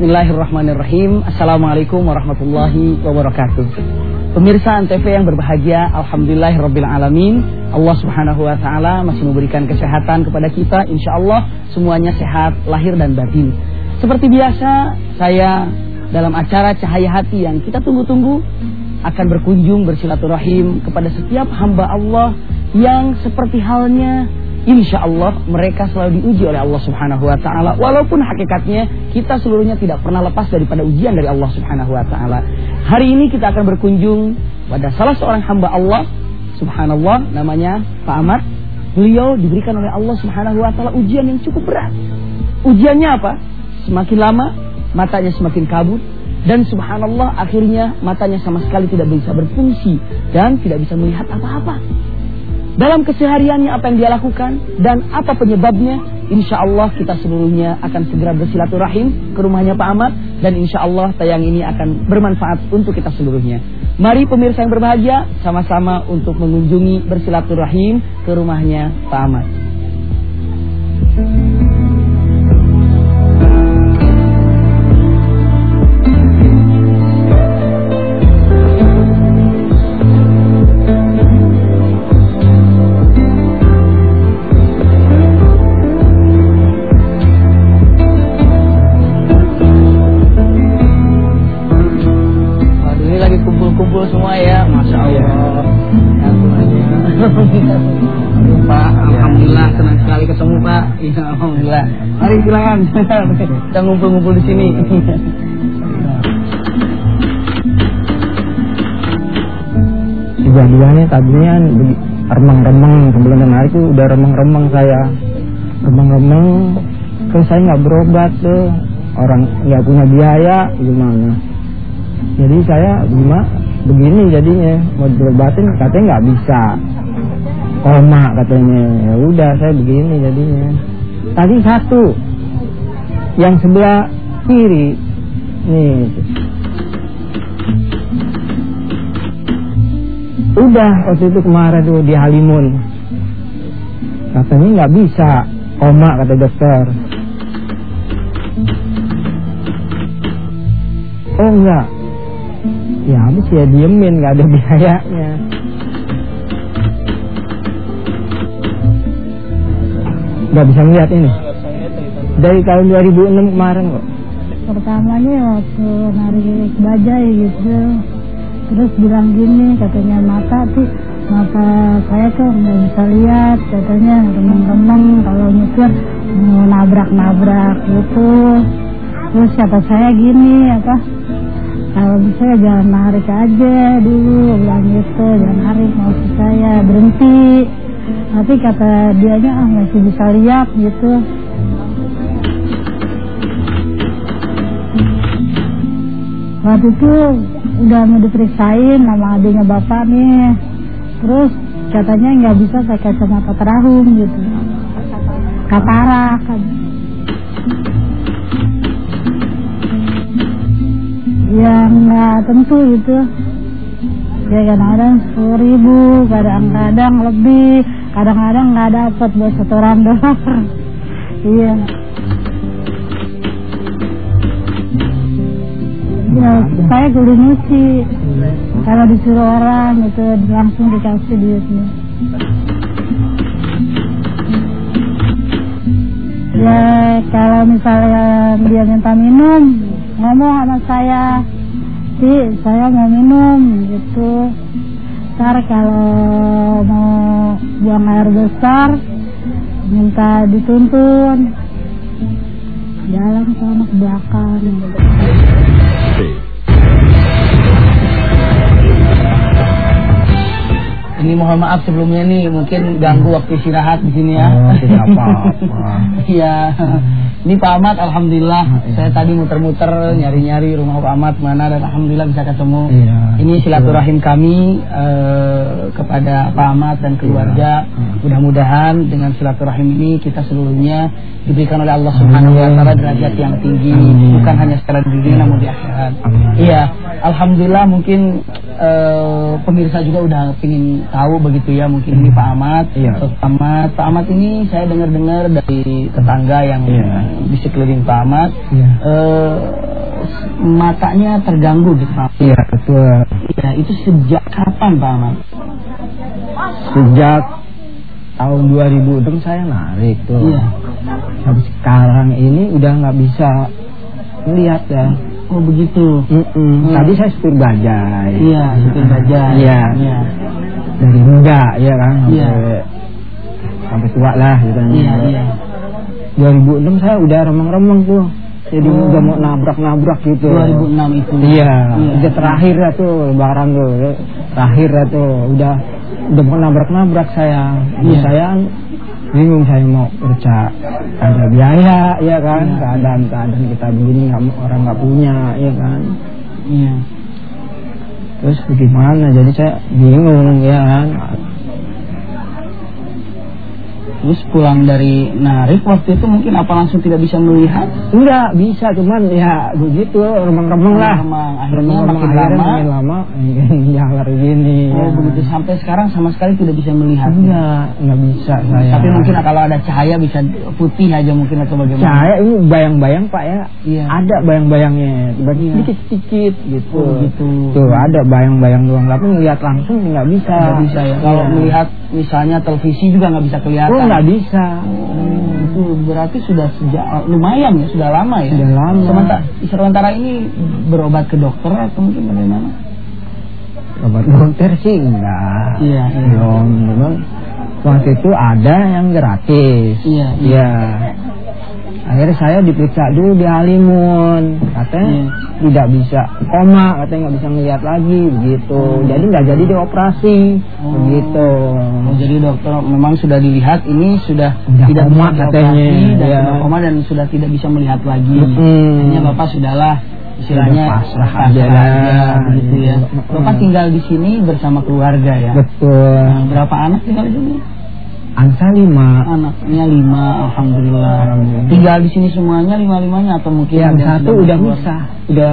Bismillahirrahmanirrahim. Assalamualaikum warahmatullahi wabarakatuh. Pemirsa Antv yang berbahagia Alhamdulillahirrabbilalamin Allah subhanahu wa ta'ala masih memberikan kesehatan kepada kita. Insya Allah semuanya sehat lahir dan batin. Seperti biasa saya dalam acara Cahaya Hati yang kita tunggu-tunggu Akan berkunjung bersilaturahim kepada setiap hamba Allah Yang seperti halnya Insya Allah mereka selalu diuji oleh Allah Subhanahu Wa Taala. Walaupun hakikatnya kita seluruhnya tidak pernah lepas daripada ujian dari Allah Subhanahu Wa Taala. Hari ini kita akan berkunjung pada salah seorang hamba Allah, Subhanallah, namanya Pak Ahmad. Beliau diberikan oleh Allah Subhanahu Wa Taala ujian yang cukup berat. Ujiannya apa? Semakin lama matanya semakin kabut dan subhanallah akhirnya matanya sama sekali tidak bisa berfungsi dan tidak bisa melihat apa-apa dalam kesehariannya apa yang dia lakukan dan apa penyebabnya insya Allah kita seluruhnya akan segera bersilaturahim ke rumahnya Pak Ahmad dan insya Allah tayang ini akan bermanfaat untuk kita seluruhnya. Mari pemirsa yang berbahagia sama-sama untuk mengunjungi bersilaturahim ke rumahnya Pak Ahmad Alhamdulillah. Mari silakan. Kita ngumpul-ngumpul di sini. Kejadiannya tadinya remeng-remeng sebelum hari itu udah remeng-remeng saya. Remeng-remeng terus saya nggak berobat tuh orang nggak punya biaya gimana. Jadi saya gimana begini jadinya mau diobatin katanya nggak bisa koma katanya ya udah saya begini jadinya tadi satu. Yang sebelah kiri. Nih udah waktu itu kemarin tuh di Halimun katanya nggak bisa. Koma kata dokter. Oh enggak ya habis ya diemin nggak ada biayanya nggak bisa melihat ini. Dari tahun 2006 kemarin kok. Pertamanya waktu narik bajai gitu. Terus bilang gini katanya mata tuh mata saya tuh nggak bisa lihat. Katanya remeng-remeng kalau nyetir mau nabrak-nabrak gitu. Terus kata saya gini apa kalau bisa jangan narik aja dulu. Bilang gitu jangan narik mau saya berhenti tapi kata dianya ah masih bisa lihat gitu. Waktu itu udah mau diperiksain sama adiknya bapak nih. Terus katanya nggak bisa pakai kacamata terahum gitu. Katarak kan. Ya nggak tentu gitu ya kadang-kadang sepuluh ribu kadang-kadang lebih kadang-kadang nggak dapat buat setoran doang. Iya. Ya saya kudu nyuci. Kalau disuruh orang itu langsung dikasih duitnya. Ya kalau misalnya dia minta minum ngomong sama saya sih saya mau minum gitu ntar kalau mau buang air besar minta dituntun. Jalan sama belakang Ini mohon maaf sebelumnya nih mungkin ganggu waktu istirahat di sini ya. Oh, tidak apa-apa. Iya. Ini Pak Ahmad, alhamdulillah iya. saya tadi muter-muter nyari-nyari rumah Pak Ahmad mana dan alhamdulillah bisa ketemu. Iya. Ini silaturahim kami uh, kepada Pak Ahmad dan keluarga. Iya. Mudah-mudahan dengan silaturahim ini kita seluruhnya diberikan oleh Allah Subhanahu wa taala derajat yang tinggi, Amin. bukan hanya secara di dunia namun di akhirat. Iya, alhamdulillah mungkin uh, pemirsa juga udah ingin tahu begitu ya mungkin ini Pak Ahmad. Iya. Pak Ahmad, Pak Ahmad ini saya dengar-dengar dari tetangga yang iya di sekeliling Pak Ahmad. Ya. Uh, matanya terganggu gitu Pak. Iya betul. Iya, itu sejak kapan Pak Ahmad? Sejak tahun 2006 saya narik tuh. Iya. Sampai sekarang ini udah nggak bisa melihat ya. Oh begitu. Mm-mm. Hmm. Tadi saya supir bajai. Iya, supir bajai. Iya. Iya. Dari muda ya kan sampai Iya. sampai tua lah gitu. Iya, iya. 2006 saya udah remeng-remeng tuh. Jadi Oh. udah mau nabrak-nabrak gitu. 2006 itu. Iya, Iya. udah terakhir ya tuh lebaran tuh. ya. Terakhir ya tuh udah udah mau nabrak-nabrak saya. Iya. saya bingung saya mau kerja ada biaya ya kan? Iya. keadaan keadaan kita begini nggak orang nggak punya ya kan? Iya. terus bagaimana? Jadi saya bingung ya kan Terus pulang dari narik waktu itu mungkin apa langsung tidak bisa melihat? enggak bisa cuman ya begitu remeng-remeng lah Remeng. Akhirnya Remeng-remeng, makin lama. makin lama jalan gini Oh ya. begitu sampai sekarang sama sekali tidak bisa melihat. enggak enggak bisa saya Tapi mungkin kalau ada cahaya bisa putih aja mungkin atau bagaimana? Cahaya ini bayang-bayang pak ya Iya. ada bayang-bayangnya tiba Iya. sedikit-sedikit gitu Oh, gitu. tuh ada bayang-bayang doang tapi ngeliat langsung nggak bisa Nggak bisa ya. Kalau Iya. melihat misalnya televisi juga nggak bisa kelihatan. oh nggak bisa Oh, itu berarti sudah sejak lumayan ya, sudah lama ya. Sudah lama. Sementara, sementara ini berobat ke dokter atau mungkin bagaimana? obat dokter sih enggak Iya, iya. belum memang waktu itu ada yang gratis Iya, iya. Iya. akhirnya saya diperiksa dulu di Halimun katanya Iya. Tidak bisa koma katanya nggak bisa ngeliat lagi begitu jadi nggak jadi dioperasi Oh. begitu Oh, jadi dokter memang sudah dilihat ini sudah Udah tidak koma katanya, dan ya. sudah koma dan sudah tidak bisa melihat lagi. Hanya bapak sudahlah istilahnya pasrah pasrah aja lah. begitu ya. Mm-mm. Bapak tinggal di sini bersama keluarga ya. betul Nah, berapa anak tinggal di sini? Angsa lima Anaknya lima, alhamdulillah. Alhamdulillah. Tinggal di sini semuanya lima limanya atau mungkin yang ada satu udah misah udah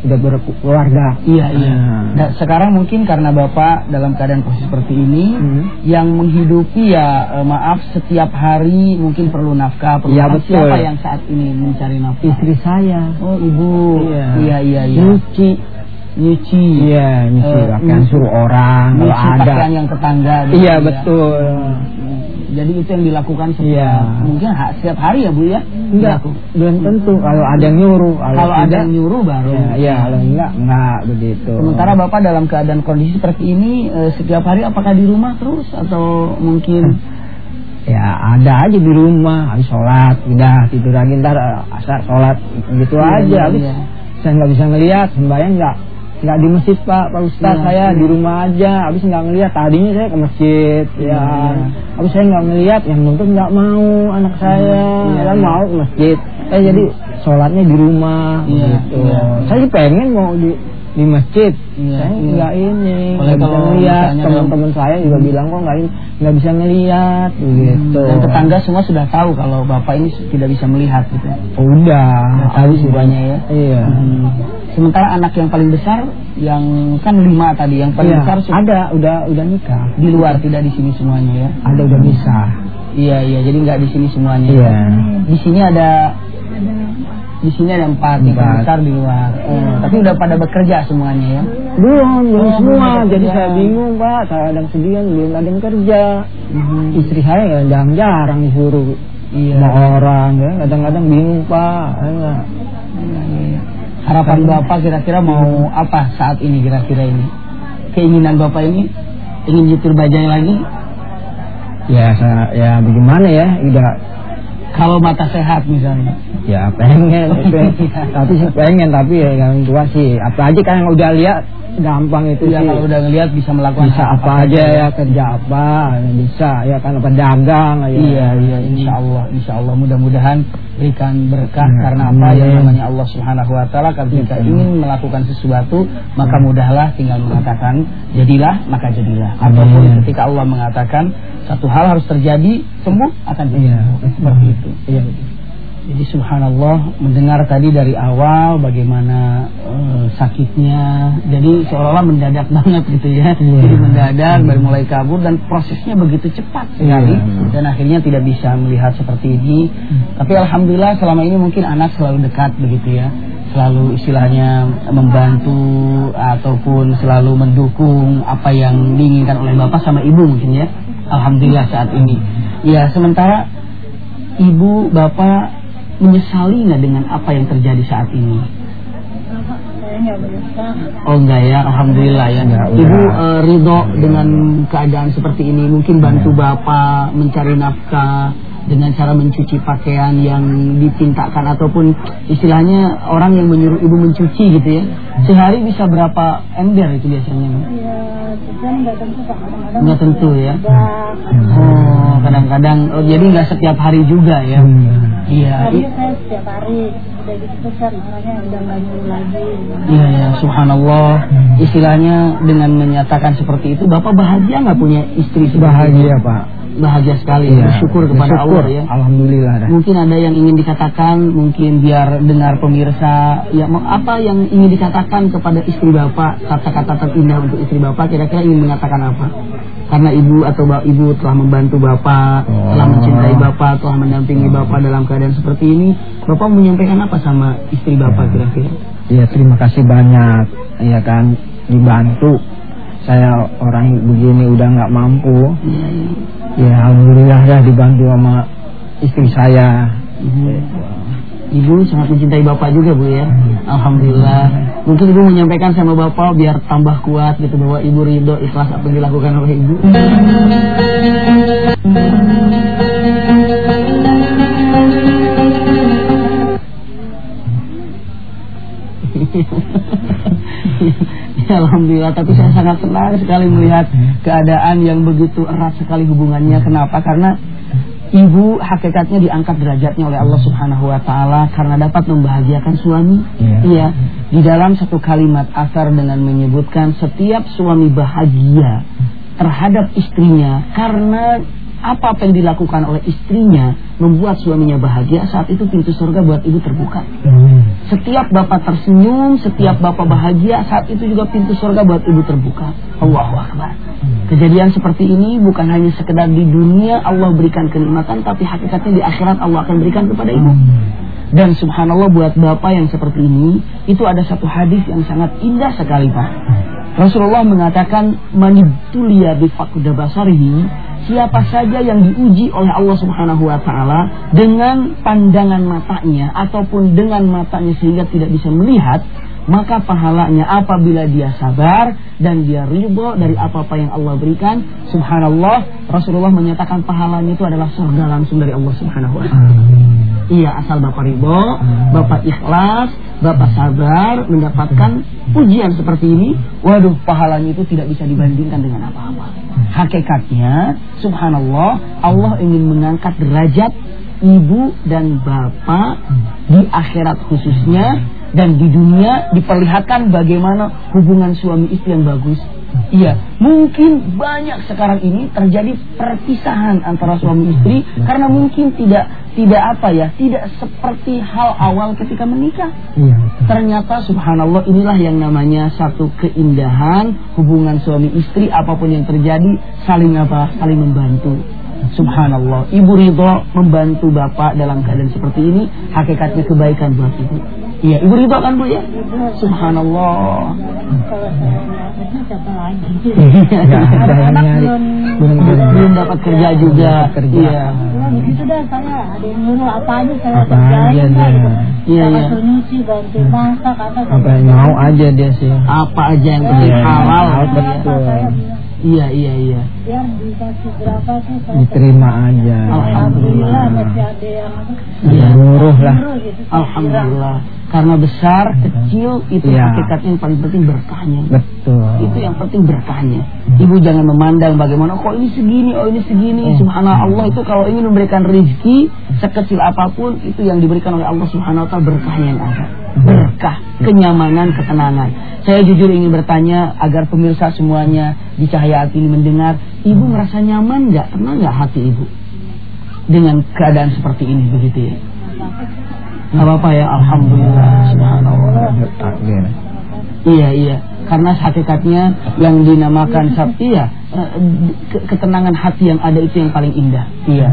udah berkeluarga Iya iya. Nah. Da- sekarang mungkin karena bapak dalam keadaan posisi seperti ini, Hmm. yang menghidupi ya eh, maaf setiap hari mungkin perlu nafkah. Perlu Iya, makan. betul. Siapa yang saat ini mencari nafkah? istri saya Oh ibu. Iya. iya iya. iya. nyuci Nyuci. iya nyuci pakaian nyuci- suruh orang kalau ada pakaian yang tetangga. gitu iya ya. betul Hmm. Jadi itu yang dilakukan setiap Iya. mungkin ha- setiap hari ya bu ya. enggak belum tentu kalau ada yang nyuruh Kalau ada tidak, yang nyuruh baru. ya, iya kalau enggak enggak begitu Sementara Bapak dalam keadaan kondisi seperti ini eh, setiap hari apakah di rumah terus atau mungkin ya ada aja di rumah habis sholat udah tidur lagi ntar asar sholat gitu Iya, aja iya, habis iya. saya nggak bisa ngelihat sembahyang nggak nggak di masjid pak pak ustad Iya, saya iya. di rumah aja habis nggak ngelihat tadinya saya ke masjid Iya, ya iya. habis saya nggak ngelihat yang nonton nggak mau anak saya Iya, kan iya. mau ke masjid eh jadi sholatnya di rumah Iya, gitu iya. saya pengen mau di di masjid. Iya, saya iya. nggak ini. Oleh kalau misalnya teman-teman saya juga bilang kok nggak ini- nggak bisa ngelihat gitu. Dan tetangga semua sudah tahu kalau Bapak ini tidak bisa melihat gitu. udah. Udah tahu semuanya ya. iya. Hmm. Sementara anak yang paling besar yang kan lima tadi yang paling Iya, besar ada udah udah nikah. Di luar tidak di sini semuanya ya. ada udah bisa. Iya iya. Jadi nggak di sini semuanya. iya. Di sini ada di sini ada empat, yang Empat. besar di luar. Oh, tapi udah pada bekerja semuanya ya. belum belum Oh, semua jadi saya bingung pak saya kadang sedian belum ada yang kerja Mhm. istri saya ya jarang-jarang disuruh Iya. sama orang ya kadang-kadang bingung pak Iya, iya. Harapan Bapak kira-kira mau apa saat ini kira-kira ini? Keinginan Bapak ini ingin nyetir bajai lagi? ya saya ya bagaimana ya udah Kalau mata sehat misalnya. ya pengen. Tapi sih pengen tapi ya yang tua sih. Apa aja kan yang udah lihat gampang itu Ya sih. kalau udah ngelihat bisa melakukan bisa hal apa aja ya kerja apa ya bisa ya kan apa dagang ya. Iya iya insya Allah insya Allah mudah-mudahan berikan berkah Ya, karena apa amin. yang namanya Allah Subhanahu Wa Taala. Ketika Ya. ingin melakukan sesuatu maka mudahlah. Tinggal mengatakan jadilah maka jadilah. Ataupun ketika Allah mengatakan satu hal harus terjadi sembuh akan Iya. seperti itu. iya Jadi subhanallah mendengar tadi dari awal bagaimana eh, sakitnya. Jadi seolah-olah mendadak banget gitu ya. Iya. Jadi mendadak dari mulai kabur dan prosesnya begitu cepat sekali Iya. dan akhirnya tidak bisa melihat seperti ini. Tapi alhamdulillah selama ini mungkin anak selalu dekat begitu ya. selalu istilahnya membantu ataupun selalu mendukung apa yang diinginkan oleh bapak sama ibu mungkin ya alhamdulillah saat ini ya sementara ibu bapak menyesali nggak dengan apa yang terjadi saat ini? Oh enggak ya, alhamdulillah ya. Enggak, Ibu eh, ridho dengan keadaan seperti ini, mungkin bantu bapak mencari nafkah dengan cara mencuci pakaian yang dipintakan ataupun istilahnya orang yang menyuruh ibu mencuci gitu ya. Sehari bisa berapa ember itu biasanya? Ya nggak tentu Nggak tentu ya. Oh, kadang-kadang oh, jadi nggak setiap hari juga ya. Iya. Tadi i- saya setiap hari udah gitu kan orangnya udah nggak nyuruh lagi Iya ya, subhanallah. Istilahnya dengan menyatakan seperti itu, Bapak bahagia nggak punya istri Bahagia itu? Pak. Bahagia sekali, Iya, bersyukur kepada bersyukur. Allah ya. Alhamdulillah dah. Mungkin ada yang ingin dikatakan, mungkin biar dengar pemirsa, ya apa yang ingin dikatakan kepada istri Bapak, kata-kata terindah untuk istri Bapak, kira-kira ingin mengatakan apa? Karena ibu atau ba- ibu telah membantu Bapak, Oh. telah mencintai Bapak, telah mendampingi Bapak dalam keadaan seperti ini, Bapak menyampaikan apa sama istri Bapak kira-kira? Iya terima kasih banyak ya kan dibantu saya orang begini udah nggak mampu. Ya alhamdulillah ya dibantu sama istri saya. Ibu, sangat mencintai Bapak juga Bu ya. Alhamdulillah. Mungkin Ibu menyampaikan sama Bapak biar tambah kuat gitu Bahwa Ibu ridho ikhlas apa yang dilakukan oleh Ibu Alhamdulillah Tapi saya sangat senang sekali melihat Keadaan yang begitu erat sekali hubungannya Kenapa? Karena Ibu hakikatnya diangkat derajatnya oleh Allah Subhanahu wa taala karena dapat membahagiakan suami. Iya. Iya. Di dalam satu kalimat asar dengan menyebutkan setiap suami bahagia terhadap istrinya karena apa apa yang dilakukan oleh istrinya membuat suaminya bahagia saat itu pintu surga buat ibu terbuka. Setiap bapak tersenyum, setiap bapak bahagia, saat itu juga pintu surga buat ibu terbuka. Allahu Akbar. Kejadian seperti ini bukan hanya sekedar di dunia Allah berikan kenikmatan, tapi hakikatnya di akhirat Allah akan berikan kepada ibu. Dan subhanallah buat bapak yang seperti ini, itu ada satu hadis yang sangat indah sekali Pak. Rasulullah mengatakan manibtuliya bifaqda basarihi siapa saja yang diuji oleh Allah Subhanahu wa taala dengan pandangan matanya ataupun dengan matanya sehingga tidak bisa melihat maka pahalanya apabila dia sabar dan dia ridho dari apa-apa yang Allah berikan subhanallah Rasulullah menyatakan pahalanya itu adalah surga langsung dari Allah Subhanahu wa taala Iya asal Bapak ridho, Bapak ikhlas, Bapak sabar mendapatkan ujian seperti ini, waduh pahalanya itu tidak bisa dibandingkan dengan apa-apa. Hakikatnya, subhanallah, Allah ingin mengangkat derajat ibu dan bapak di akhirat khususnya dan di dunia diperlihatkan bagaimana hubungan suami istri yang bagus. Iya, mungkin banyak sekarang ini terjadi perpisahan antara suami istri karena mungkin tidak tidak apa ya, tidak seperti hal awal ketika menikah. Iya. Ternyata subhanallah inilah yang namanya satu keindahan hubungan suami istri apa pun yang terjadi saling apa? Saling membantu. Subhanallah, ibu ridho membantu bapak dalam keadaan seperti ini hakikatnya kebaikan buat ibu. Iya, ibu ridho kan bu ya? Subhanallah. saya nyari. belum dapat kerja juga. Iya. Gitu dah saya ada yang nyuruh apa aja saya Apa aja dia. Iya, iya. nyuci bantu masak apa apa yang mau aja dia sih Apa aja yang penting Iya, halal. halal, Iya. betul. Iya, iya, iya. biar dikasih berapa saya diterima aja Alhamdulillah masih ada yang Iya. Nyuruh lah gitu Alhamdulillah. Karena besar, kecil itu Iya. hakikatnya yang paling penting berkahnya. betul Itu yang penting berkahnya. Ibu jangan memandang bagaimana kok ini segini, oh ini segini. Subhanallah Allah itu kalau ingin memberikan rezeki sekecil apa pun itu yang diberikan oleh Allah Subhanahu wa taala berkahnya yang ada. Berkah, kenyamanan, ketenangan. Saya jujur ingin bertanya agar pemirsa semuanya di cahaya hati ini mendengar, Ibu merasa nyaman nggak? Tenang nggak hati Ibu? Dengan keadaan seperti ini begitu ya? Nggak apa-apa ya, Alhamdulillah, Subhanallah. Iya iya karena hakikatnya yang dinamakan sabti ya eh, ke- ketenangan hati yang ada itu yang paling indah. Iya.